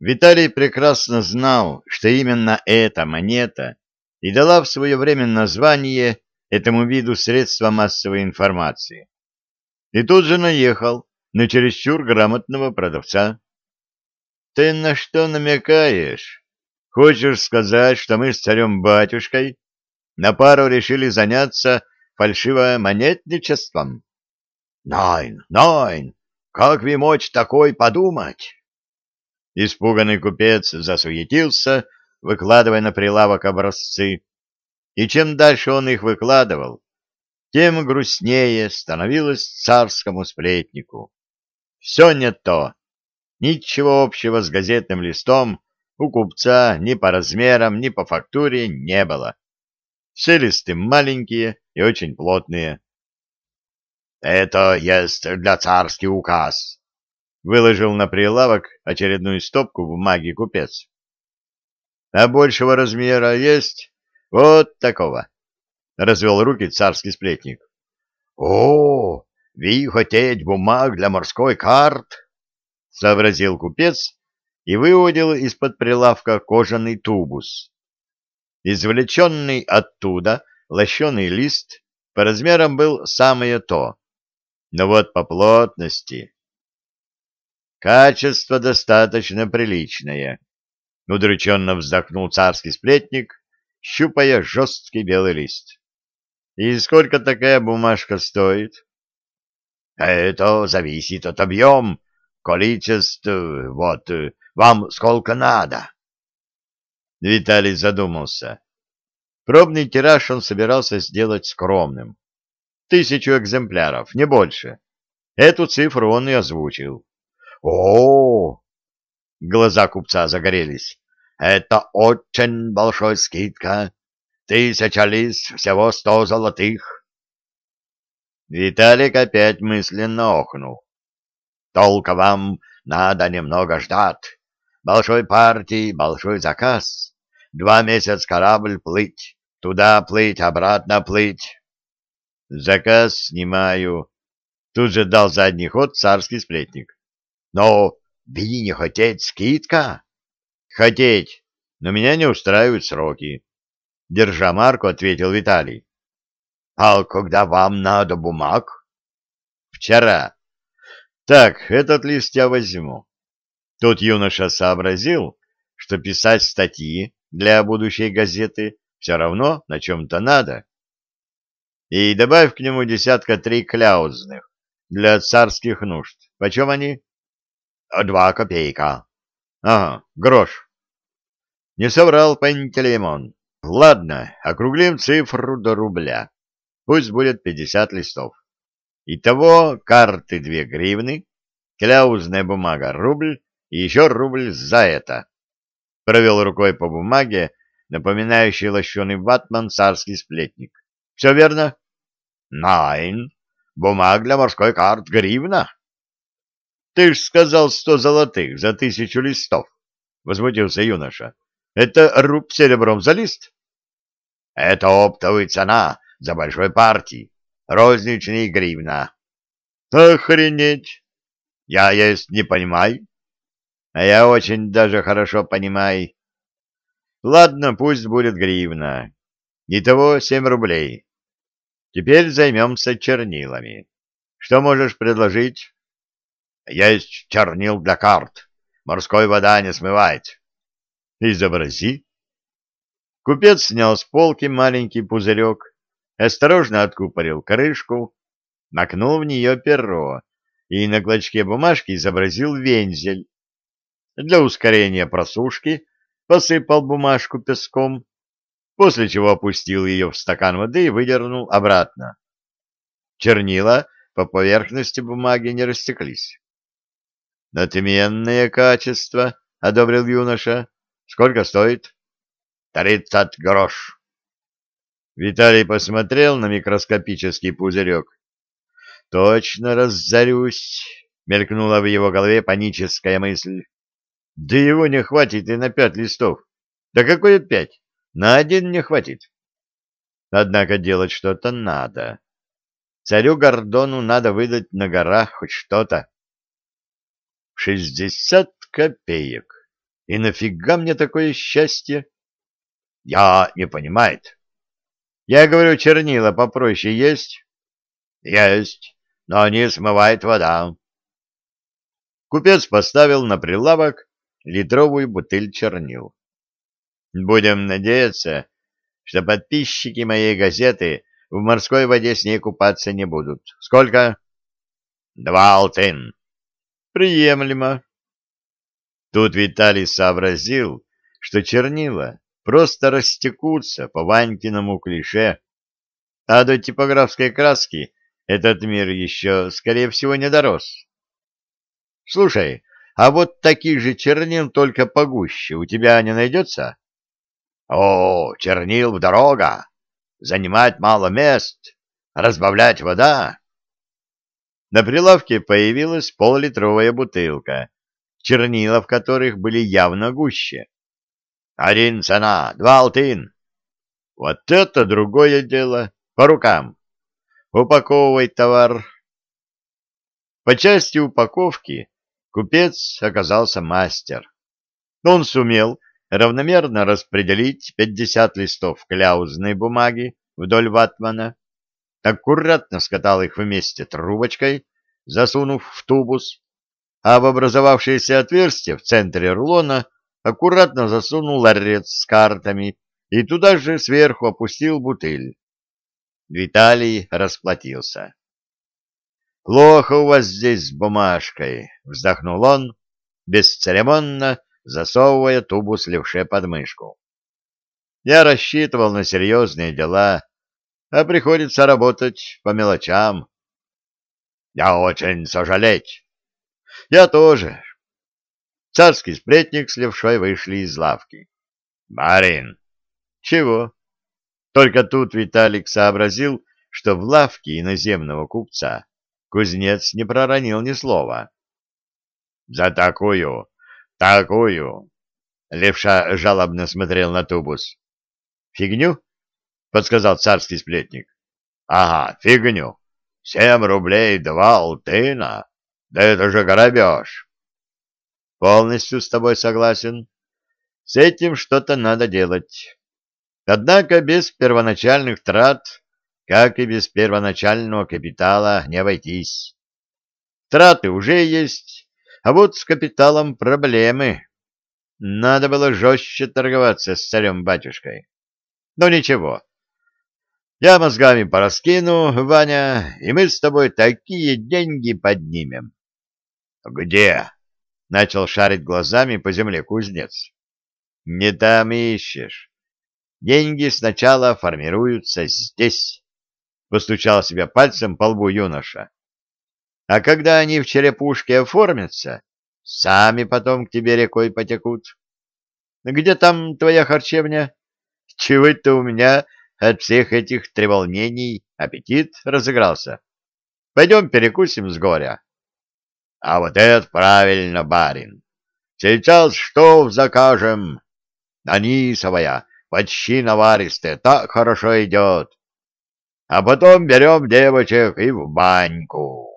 Виталий прекрасно знал, что именно эта монета и дала в свое время название этому виду средства массовой информации. И тут же наехал на чересчур грамотного продавца. «Ты на что намекаешь? Хочешь сказать, что мы с царем-батюшкой на пару решили заняться фальшивомонетничеством?» «Найн, найн! Как вы мочь такой подумать?» Испуганный купец засуетился, выкладывая на прилавок образцы, и чем дальше он их выкладывал, тем грустнее становилось царскому сплетнику. Все не то. Ничего общего с газетным листом у купца ни по размерам, ни по фактуре не было. Все листы маленькие и очень плотные. «Это есть для царский указ», Выложил на прилавок очередную стопку бумаги купец. А большего размера есть? Вот такого. Развел руки царский сплетник. О, вы хотеть бумаг для морской карт? Сообразил купец и выудил из-под прилавка кожаный тубус. Извлеченный оттуда лощеный лист по размерам был самое то, но вот по плотности Качество достаточно приличное. Удрученно вздохнул царский сплетник, щупая жесткий белый лист. И сколько такая бумажка стоит? Это зависит от объем, количества, вот, вам сколько надо. Виталий задумался. Пробный тираж он собирался сделать скромным. Тысячу экземпляров, не больше. Эту цифру он и озвучил. О, глаза купца загорелись. Это очень большой скидка. Тысяча лис, всего сто золотых. Виталик опять мысленно охнул. Толка вам надо немного ждать. Большой партии, большой заказ. Два месяца корабль плыть, туда плыть, обратно плыть. Заказ снимаю. Тут же дал задний ход царский сплетник. Но вы не хотеть скидка? Хотеть, но меня не устраивают сроки. Держа марку, ответил Виталий. А когда вам надо бумаг? Вчера. Так, этот лист я возьму. Тут юноша сообразил, что писать статьи для будущей газеты все равно на чем-то надо. И добавь к нему десятка три кляузных для царских нужд. Почем они? Два копейка. Ага, грош. Не соврал Пантелеймон. Ладно, округлим цифру до рубля. Пусть будет пятьдесят листов. Итого карты две гривны, кляузная бумага рубль и еще рубль за это. Провел рукой по бумаге, напоминающий лощеный ватман царский сплетник. Все верно? Найн. Бумаг для морской карт гривна. Ты ж сказал сто золотых за тысячу листов, — возмутился юноша. — Это руб серебром за лист? — Это оптовая цена за большой партии, розничный гривна. — Охренеть! Я есть не понимаю. А я очень даже хорошо понимаю. Ладно, пусть будет гривна. Итого семь рублей. Теперь займемся чернилами. Что можешь предложить? Есть чернил для карт. Морской вода не смывает. Изобрази. Купец снял с полки маленький пузырек, осторожно откупорил крышку, макнул в нее перо и на клочке бумажки изобразил вензель. Для ускорения просушки посыпал бумажку песком, после чего опустил ее в стакан воды и выдернул обратно. Чернила по поверхности бумаги не растеклись. — Отменное качество, — одобрил юноша. — Сколько стоит? — Тридцать грош. Виталий посмотрел на микроскопический пузырек. — Точно разорюсь, — мелькнула в его голове паническая мысль. — Да его не хватит и на пять листов. Да какое пять? На один не хватит. Однако делать что-то надо. Царю Гордону надо выдать на горах хоть что-то. Шестьдесят копеек. И нафига мне такое счастье? Я не понимает. Я говорю, чернила попроще есть? Есть, но не смывает вода. Купец поставил на прилавок литровую бутыль чернил. Будем надеяться, что подписчики моей газеты в морской воде с ней купаться не будут. Сколько? Два алтын. Приемлемо. Тут Виталий сообразил, что чернила просто растекутся по Ванькиному клише, а до типографской краски этот мир еще, скорее всего, не дорос. Слушай, а вот таких же чернил, только погуще, у тебя не найдется? О, чернил в дорога! Занимать мало мест, разбавлять вода. На прилавке появилась поллитровая бутылка, чернила в которых были явно гуще. Один цена, два алтын. Вот это другое дело. По рукам. Упаковывай товар. По части упаковки купец оказался мастер. Он сумел равномерно распределить 50 листов кляузной бумаги вдоль ватмана, аккуратно скатал их вместе трубочкой, засунув в тубус, а в образовавшееся отверстие в центре рулона аккуратно засунул ларец с картами и туда же сверху опустил бутыль. Виталий расплатился. «Плохо у вас здесь с бумажкой», — вздохнул он, бесцеремонно засовывая тубус левше под мышку. «Я рассчитывал на серьезные дела, а приходится работать по мелочам». «Я очень сожалеть». «Я тоже». Царский сплетник с левшой вышли из лавки. «Барин!» «Чего?» Только тут Виталик сообразил, что в лавке иноземного купца кузнец не проронил ни слова. «За такую, такую!» Левша жалобно смотрел на тубус. «Фигню?» — подсказал царский сплетник. «Ага, фигню. Семь рублей два алтына. Да это же грабеж!» «Полностью с тобой согласен. С этим что-то надо делать. Однако без первоначальных трат, как и без первоначального капитала, не обойтись. Траты уже есть, а вот с капиталом проблемы. Надо было жестче торговаться с царем-батюшкой. Но ничего. Я мозгами пораскину, Ваня, и мы с тобой такие деньги поднимем. — Где? — начал шарить глазами по земле кузнец. — Не там ищешь. Деньги сначала формируются здесь, — постучал себя пальцем по лбу юноша. А когда они в черепушке оформятся, сами потом к тебе рекой потекут. Где там твоя харчевня? Чего это у меня от всех этих треволнений аппетит разыгрался? Пойдем перекусим с горя. А вот это правильно, барин. Сейчас что закажем? Анисовая, почти наваристая, так хорошо идет. А потом берем девочек и в баньку.